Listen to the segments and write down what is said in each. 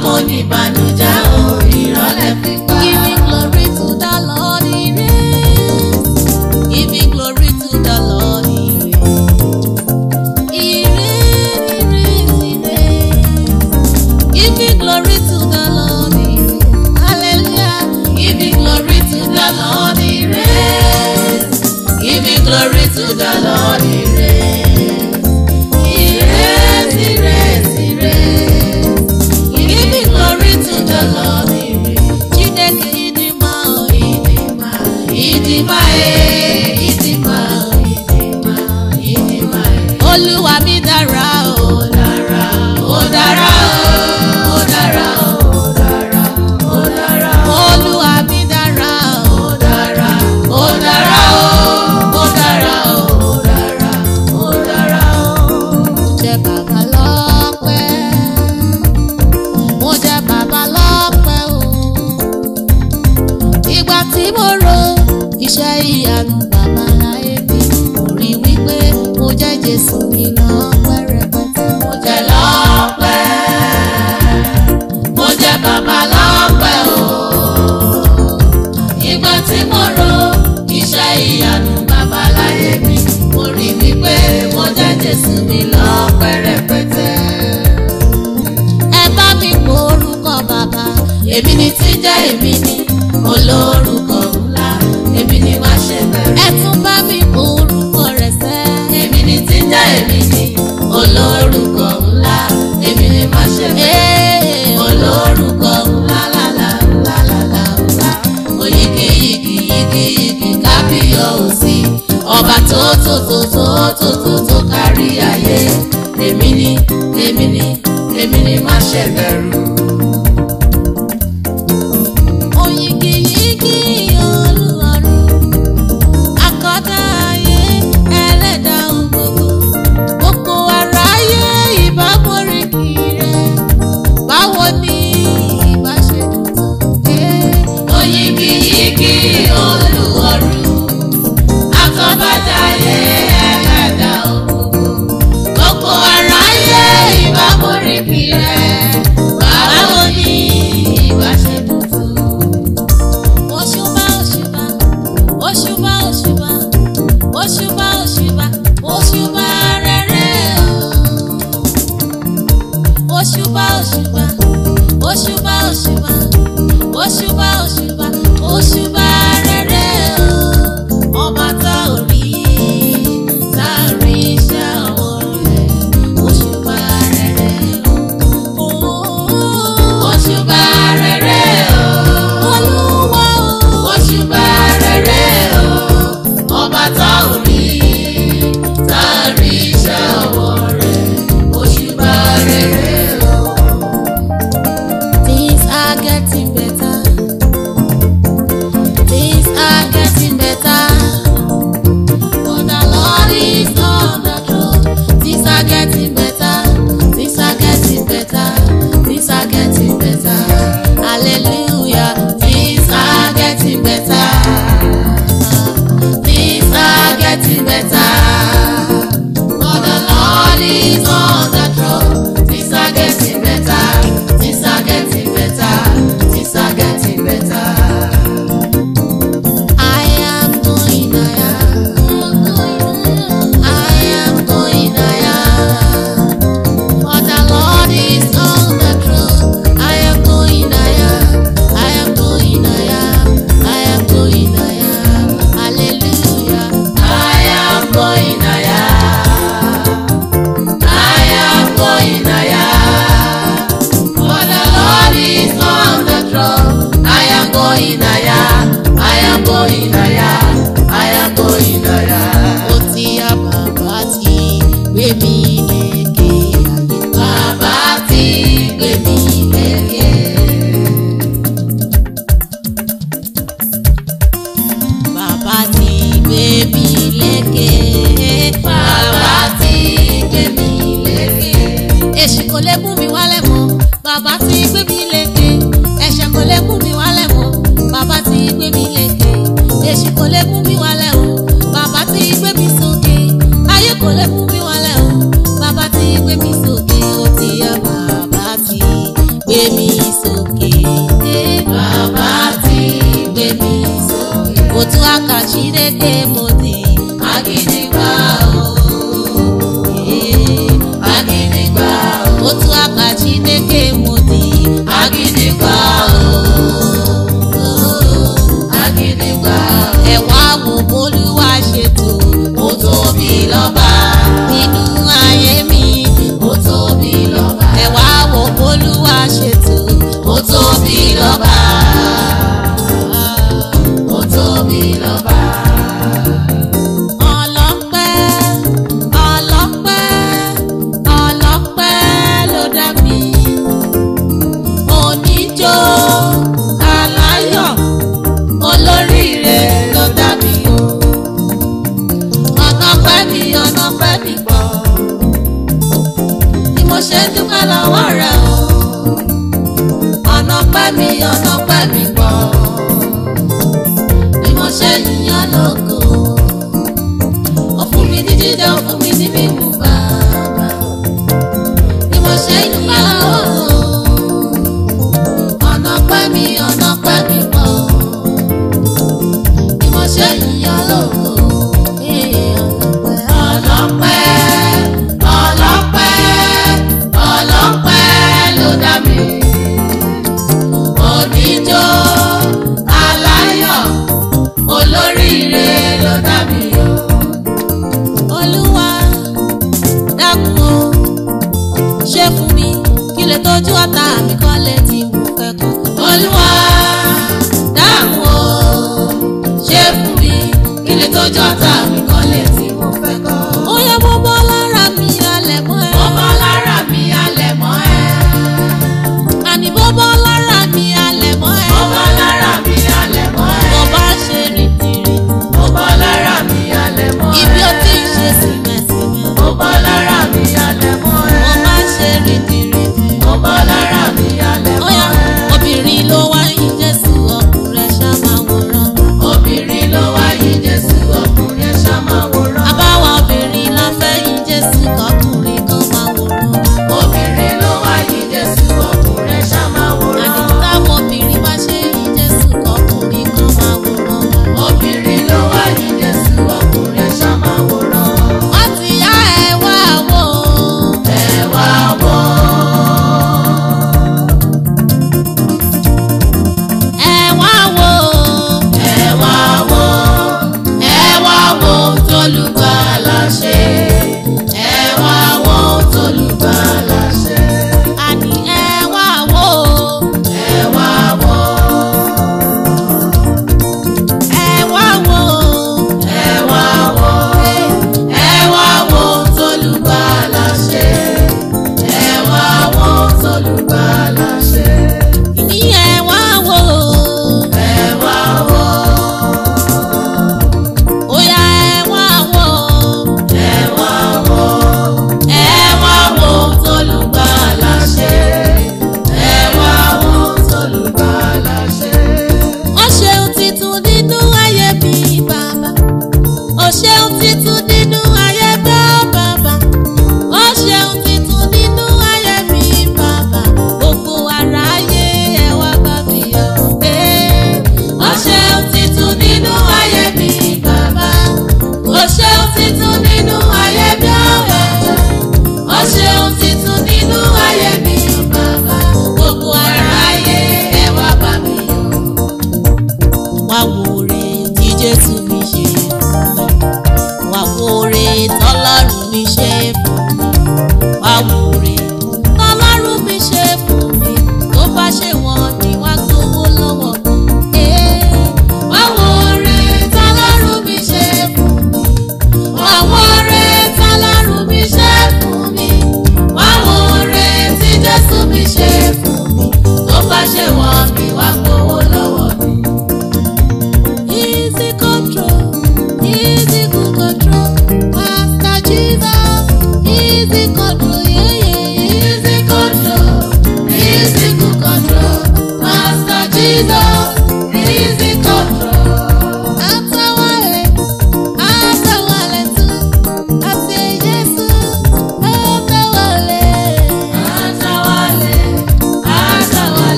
àmọ́ ní ìbànújẹ́ o ìrọ̀lẹ́ fi pa. Giving glory to the Lord he Give me glory to the Lord he reigns. He reigns, he reigns, he glory to the Lord he reigns. Hallelujah. me glory to the Lord he Give me glory to the Lord he reigns.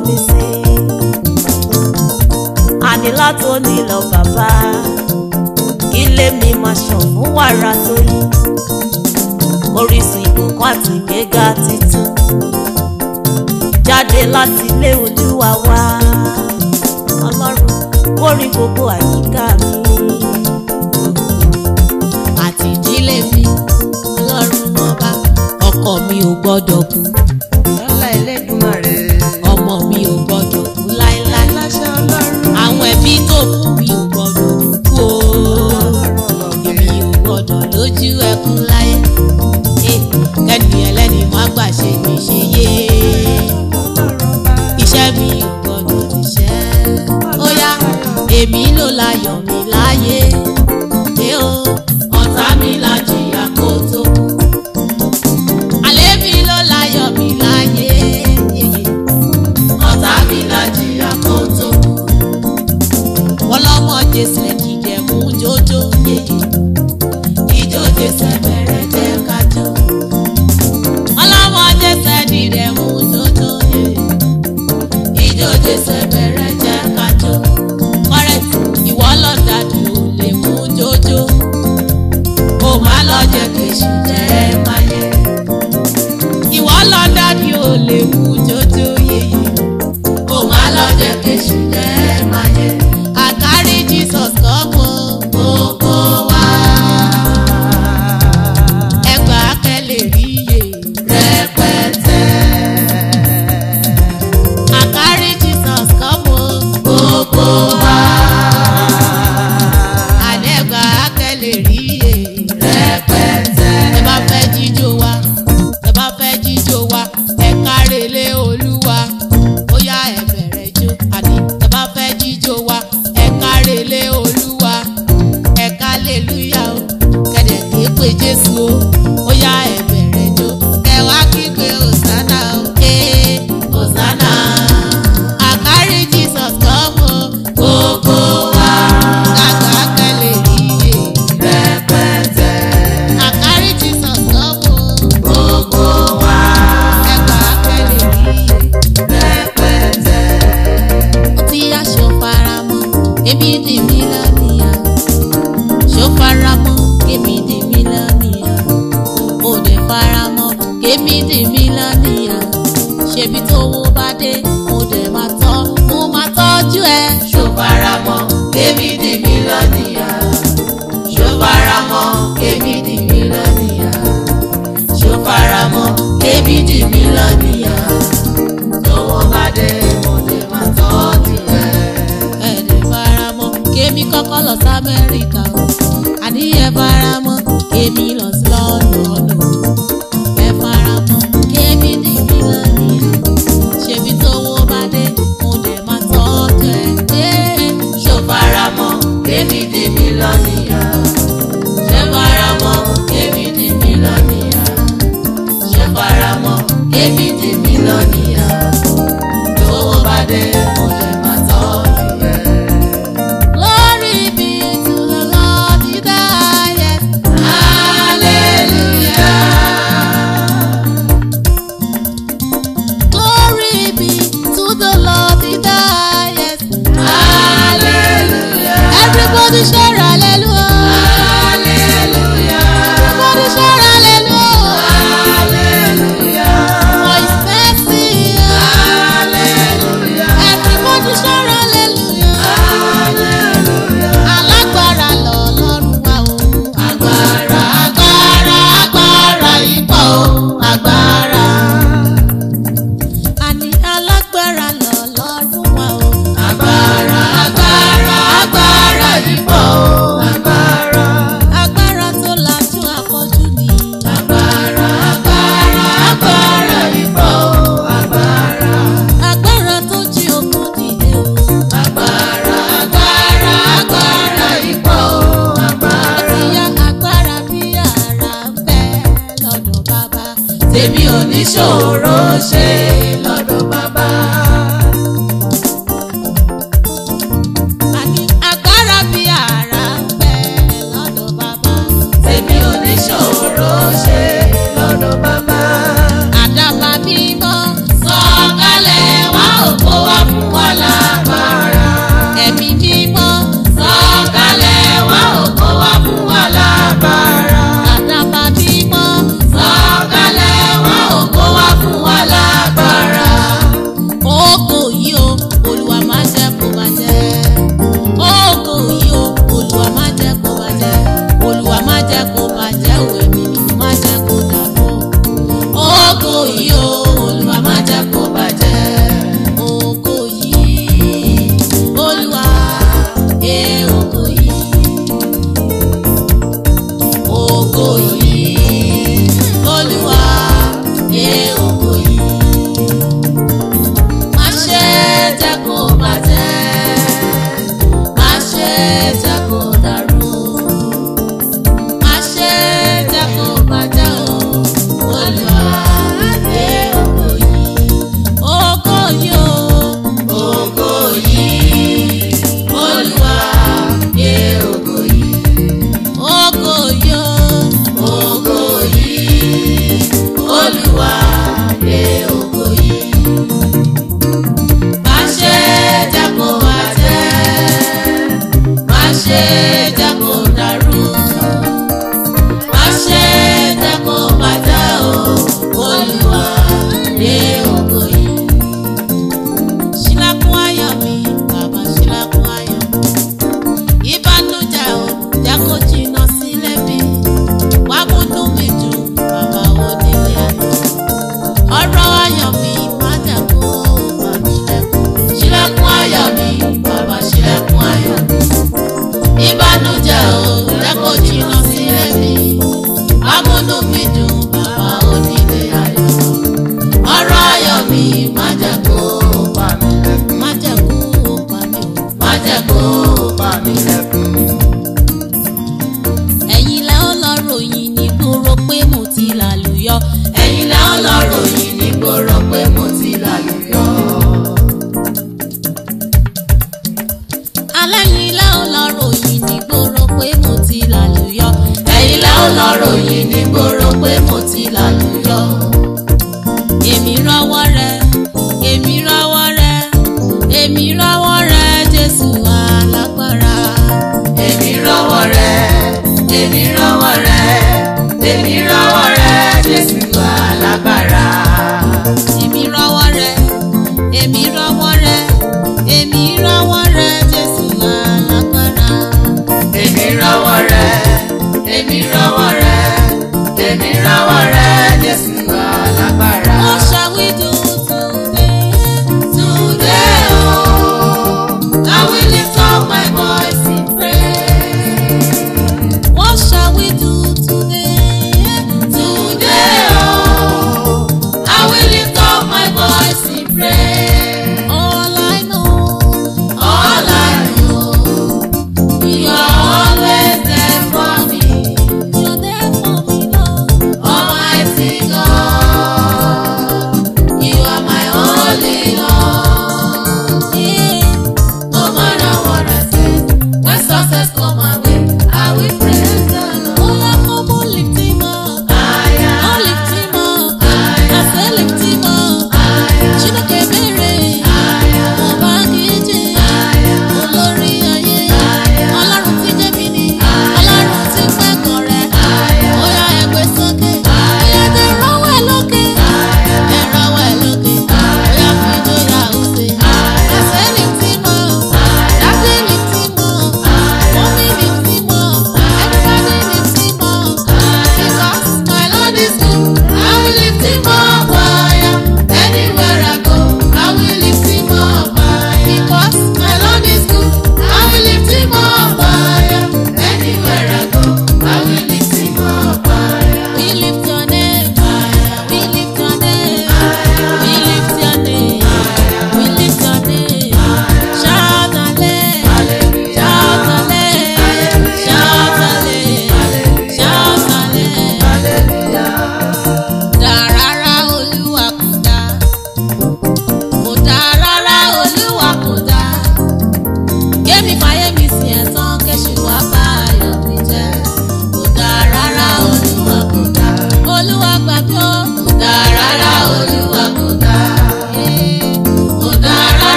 mi sí. ànílá tó nílọ bàbá kí lé mi máa ṣàn fún wàrà tó yí. orísun ìbùkún àti ìgbéga titun jáde láti ilé Olúwa wá. ọlọ́run kó rí gbogbo àyíká mi. àtìjílé mi ọlọ́run ọba ọkọ mi ò gbọ́dọ̀ kú. baby go.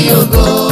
Diogo.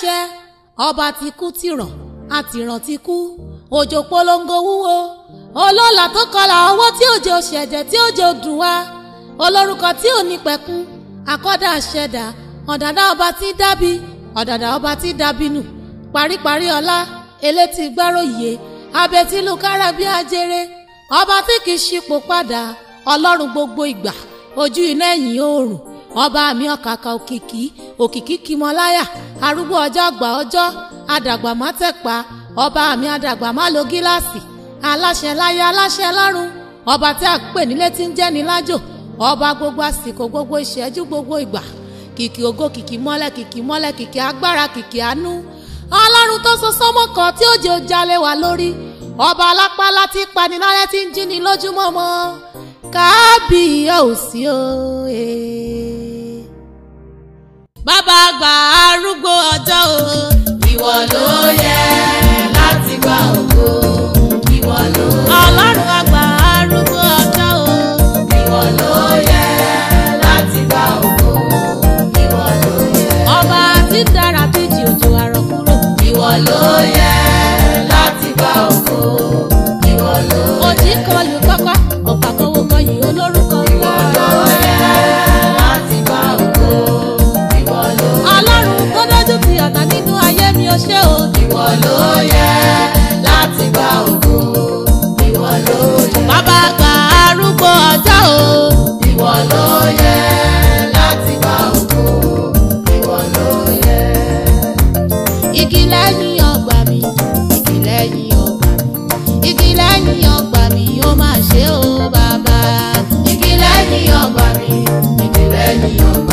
ṣe ọba ti kú tìrọ̀ àtìràn ti kú òjò polongo wúwo olóòlà tó kọlà ọwọ́ tí òjò ṣẹ̀jẹ̀ tí òjò dùn wá olórúkọ tí ò ní pẹ̀kún àkọ́dà ṣẹ̀dá ọ̀dàdà ọba tí dábì ọ̀dàdà ọba tí dábì nù paríparí ọlá elétí gbáròyè abẹtílù kárábí ajere ọba tí kì í ṣipò padà ọlọ́run gbogbo ìgbà ojú iná ẹ̀yìn oòrùn ọba àmì ọ̀kàkà òkìkí òkìkí kìmọ̀láyà arúgbó ọjọ́ gbà ọjọ́ adàgbà má tẹ̀pa ọba àmì adàgbà má lo gíláàsì aláṣẹ láyé aláṣẹ lọ́run ọba tí a pè nílé tí ń jẹ́ni lájò ọba gbogbo àsìkò gbogbo ìṣẹ́jú gbogbo ìgbà kìkì ògo kìkì mọ́lẹ̀ kìkì mọ́lẹ̀ kìkì agbára kìkì àánú ọlọ́run tó so sọ́mọ́ kan tí ó jẹ́ ojalè wà lórí ọba alápálá tí panilárẹ́ tí ń jíni lójúmọ́mọ́ kábíyèsí o. Eh bàbá àgbà arúgbó ọjọ́ o. ìwọ ló yẹ láti gba ògo ìwọ ló yẹ. ọlọ́run àgbà arúgbó ọjọ́ o. ìwọ ló yẹ láti gba ògo ìwọ ló yẹ. ọba tí dára bíi ti òjò àrọ̀ kúrò. ìwọ ló yẹ láti gba ògo. You.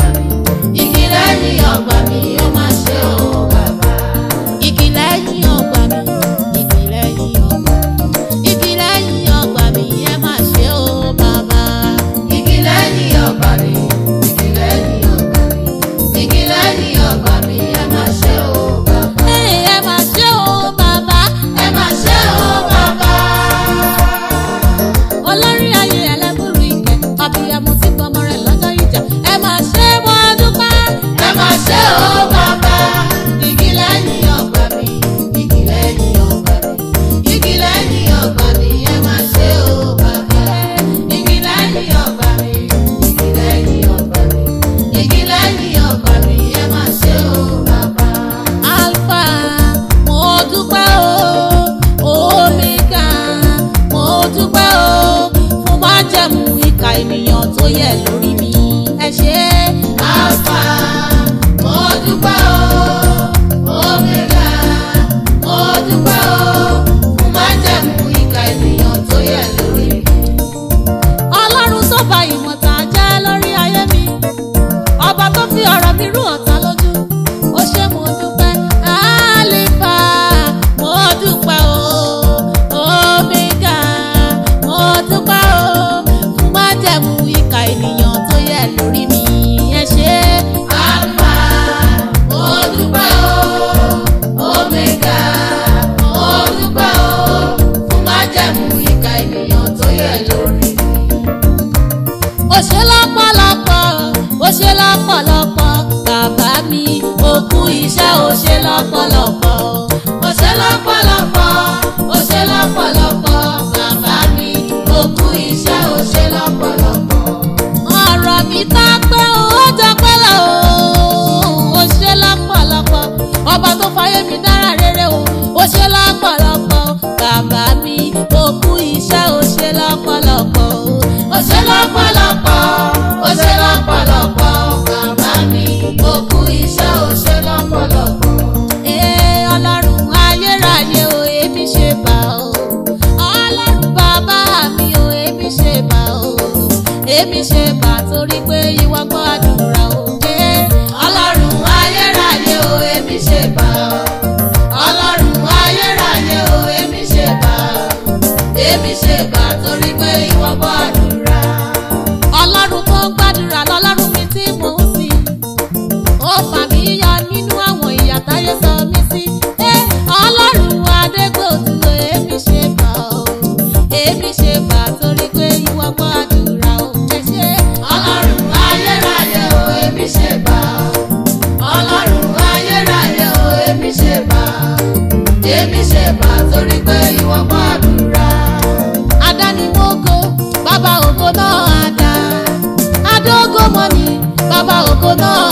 kó mọ́ mi bàbá ògo náà.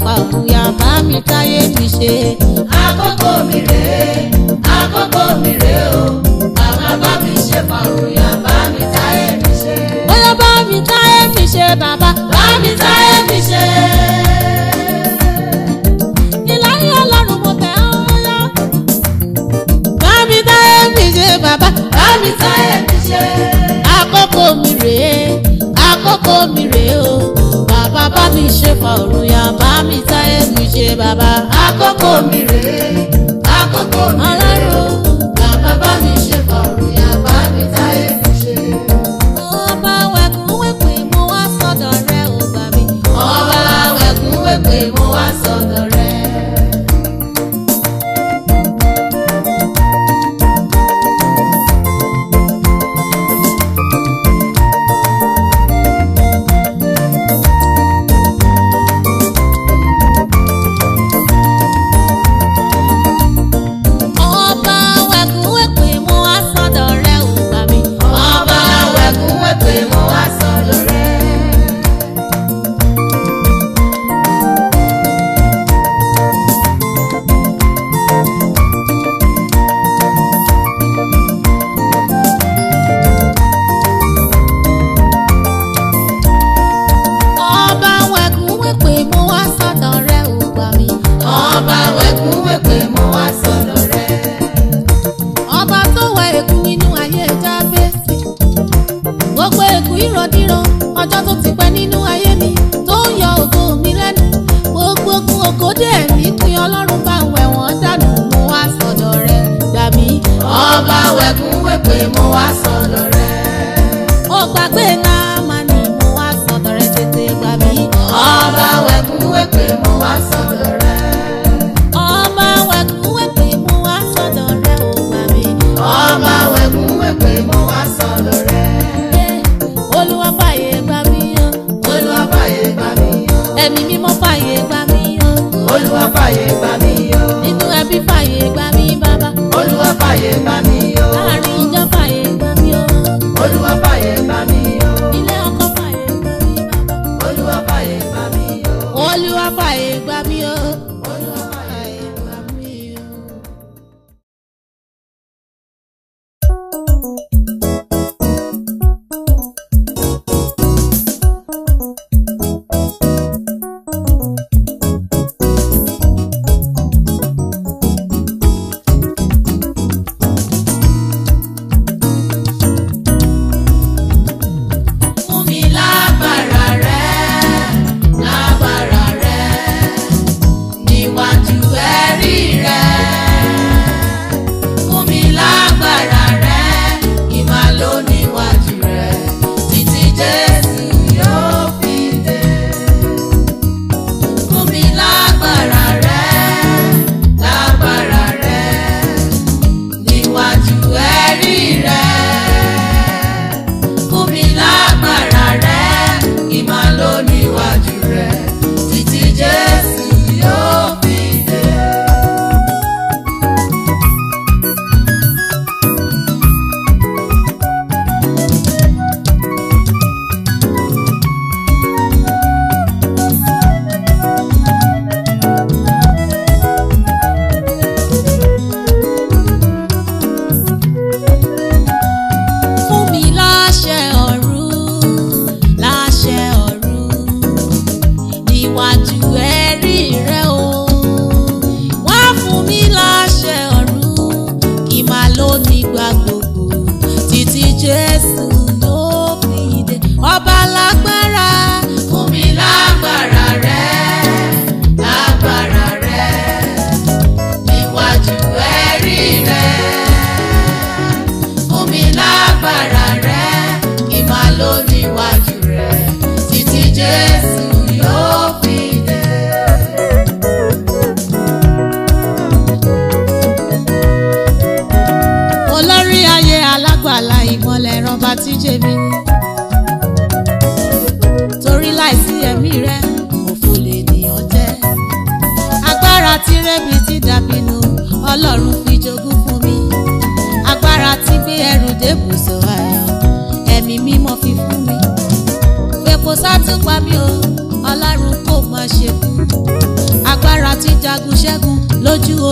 fàbùyà bá mi táyé mi ṣe. àkókò mi rèé àkókò mi rèé o bàbá bá mi ṣe fàbùyà bá mi táyé mi ṣe. bóyá bá mi táyé mi ṣe bàbá bá mi táyé mi ṣe. ìlànà mi táyé mi mi táyé mi ṣe. àkókò mi rèé àkókò mi o bàbá bá mi bàbá mi táyé mi ṣe bàbá àkókò mi rèé.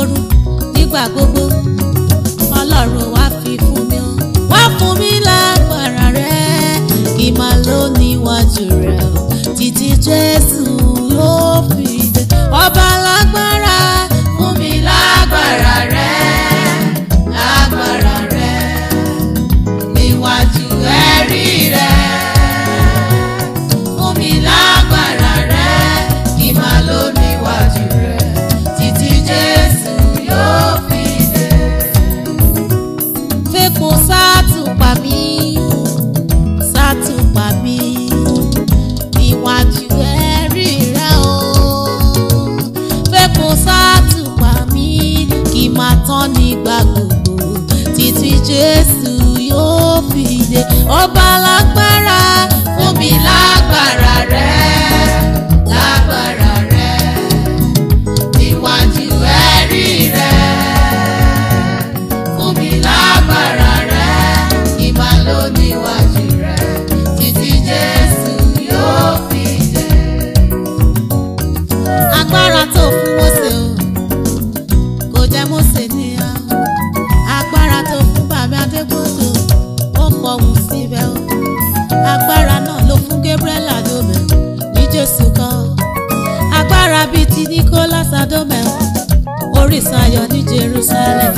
lóru nígbà gbogbo. Jésù yóò fìdè ọba lágbára fún lágbára. sódòmẹ̀ orísun ayọ̀ ní Jerusalem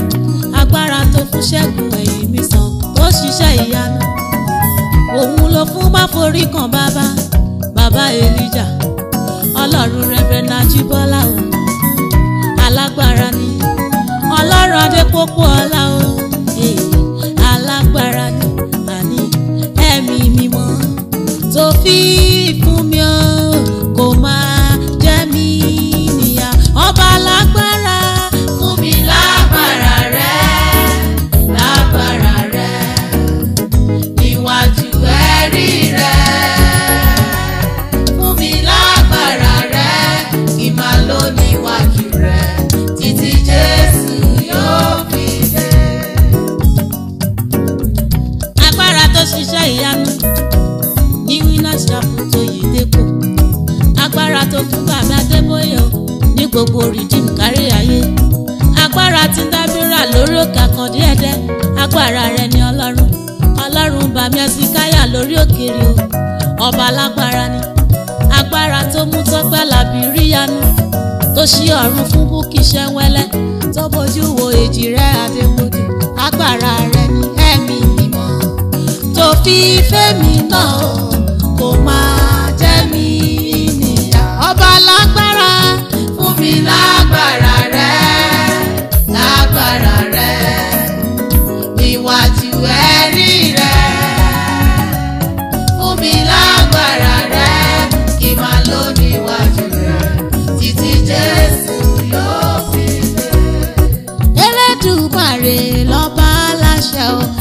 agbára tó fún ṣẹ́gun ẹ̀yìn mi sàn tó ṣiṣẹ́ ìyanu òun ló fún má kan bàbá bàbá Elijah ọlọ́run Reverend Ajíbọ́lá o alágbára ni ọlọ́run adépòpò ọlá o alágbára ni àní ẹ̀mí mímọ́ tó fi. gbogbo rìdíìmù kárí ayé agbára ti dábìrà lórí òkè kan díẹ̀dẹ́ agbára rẹ ni ọlọ́run ọlọ́run bàmí ẹsìn lórí òkèrè o ọba alágbára ni agbára tó mú tọ́pẹ́ làbí ríyanu tó ṣí ọ̀run fún búkì ṣẹ́wẹ́lẹ́ tó bójú wo èjì rẹ adégbòdì agbára rẹ ni ẹ̀mí mímọ́ tó fi fẹ́mi náà kò máa jẹ́ mi nìyà ọba alágbára mi lágbára rẹ lágbára rẹ ìwàjú ẹ̀rí rẹ fún mi lágbára rẹ kí n máa lò níwájú rẹ títí Jésù yóò fi dé. Elédùmarè lọ́ba aláṣẹ o.